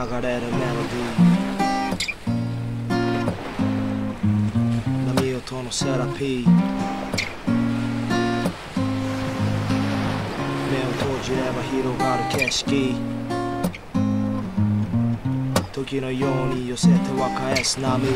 流れるメロディー。波音のセラピー。目を閉じれば広がる景色。時のように寄せては返す波